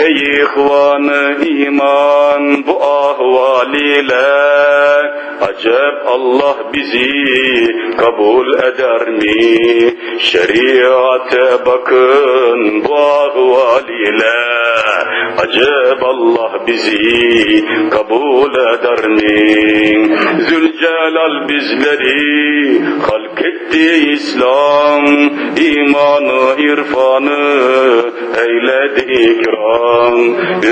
Ey ihvanı iman bu ahval ile Acep Allah bizi kabul eder mi? Şeriate bakın bu ahval ile Acep Allah bizi kabul eder mi? Zülcelal bizleri halk etti İslam imanı irfanı eyledi ikram.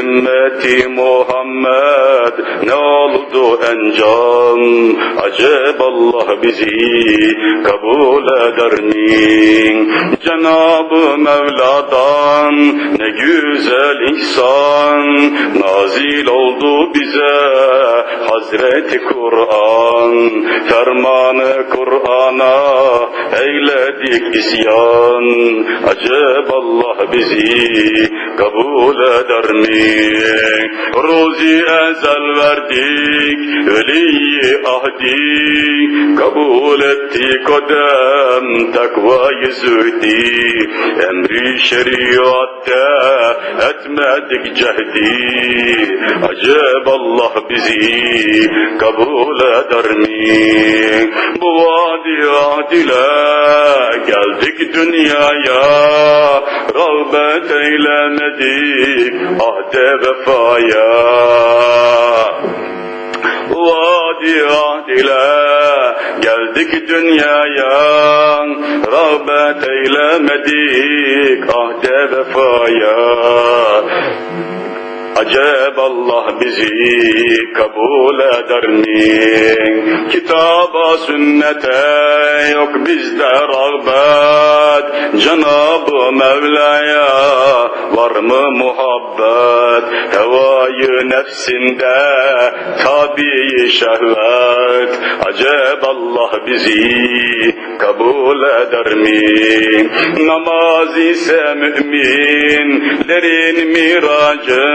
Ümmeti Muhammed ne oldu encam acep Allah bizi kabul eder mi Cenab-ı Mevla'dan ne güzel ihsan. Nazil oldu bize Hazreti Kur'an fermanı Kur'an'a eyledik isyan. Acep Allah bizi kabul eder mi Ruzi ezel verdik veli ahdi kabul etti kodem takvayı zühdi emri şeriatte etmedik cehdi. Acep Allah bizi kabul eder mi? Bu vadi adile geldik dünyaya rağbet eylemedik ahde vefaya. Vadi adile geldik dünyaya. Rağbet eylemedik ahde vefaya. Acep Allah bizi kabul eder mi? Kitaba sünnete yok bizde rağbet. Cenab-ı Mevla'ya var mı muhabbet? Hevayı nefsinde tabi şehvet. Acep Allah bizi kabul eder mi? Namaz ise müminlerin miracı.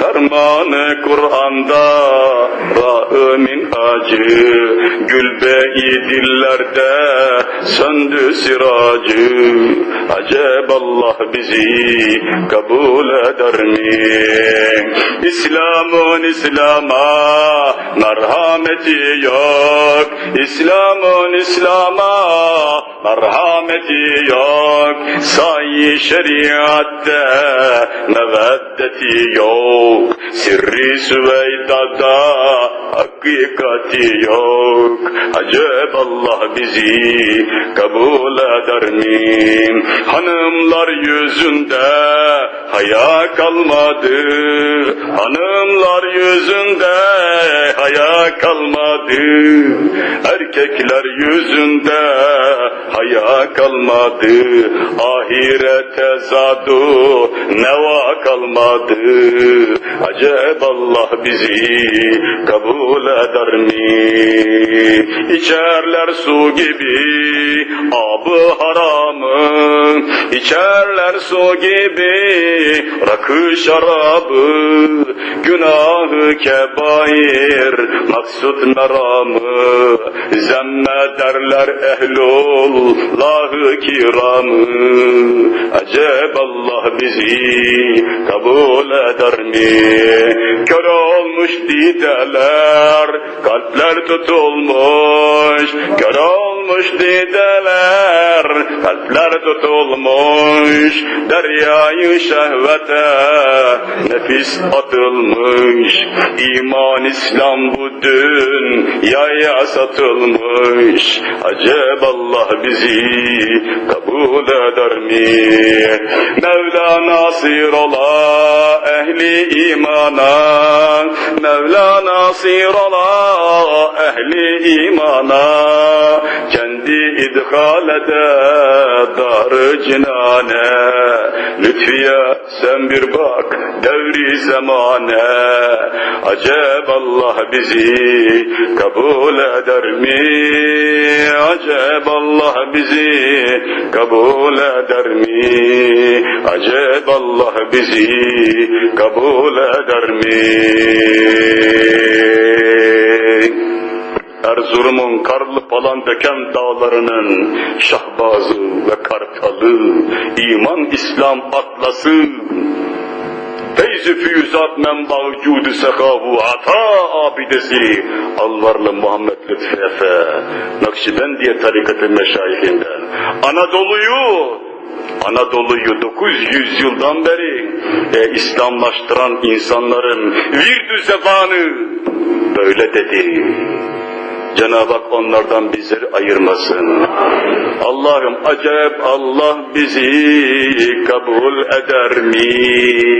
Fermanı Kur'an'da acı gülbeyi dillerde söndü siracı. Acep Allah bizi kabul eder mi? İslam'ın İslam'a merhameti yok. İslam'ın İslam'a merhameti yok. Sayı şeriatte meveddeti yok. Sirri Süveyda'da hakikati yok. Acep Allah bizi kabul eder mi? Hanımlar yüzünde haya kalmadı. Hanımlar yüzünde haya kalmadı. Erkekler yüzünde haya kalmadı. Ahirete zadu neva kalmadı. Acep Allah bizi kabul eder mi? İçerler su gibi abı haramı İçerler su gibi rakı şarabı Günahı kebair maksut meramı Zemmederler ehlullahı kiramı Acep Allah bizi kabul eder mi? Kör olmuş dideler, kalpler tutulmuş. Kör olmuş dideler, kalpler tutulmuş. Deryayı şehvete nefis atılmış. İman İslam bu dünyaya satılmış. Acep Allah bizi kabul eder mi? Mevla nasir ola ehli imana Mevla nasir ola ehli imana Kendi idhal ede dar cinane Lütfiye sen bir bak devri zamane Acep Allah bizi kabul eder mi? Acep Allah bizi kabul eder mi? Acep Allah bizi kabul eder mi? Erzurum'un karlı falan döken dağlarının şahbazı ve kartalı, iman İslam atlası, Feyzi füyüzat menba vücudu sekavu ata abidesi Alvarlı Muhammed Lütfi Efe Nakşibendiye tarikatı meşayihinden Anadolu'yu Anadolu'yu 900 yıldan beri e, İslamlaştıran insanların virdü zebanı böyle dedi. Cenab-ı Hak onlardan bizleri ayırmasın. Allah'ım acayip Allah bizi kabul eder mi?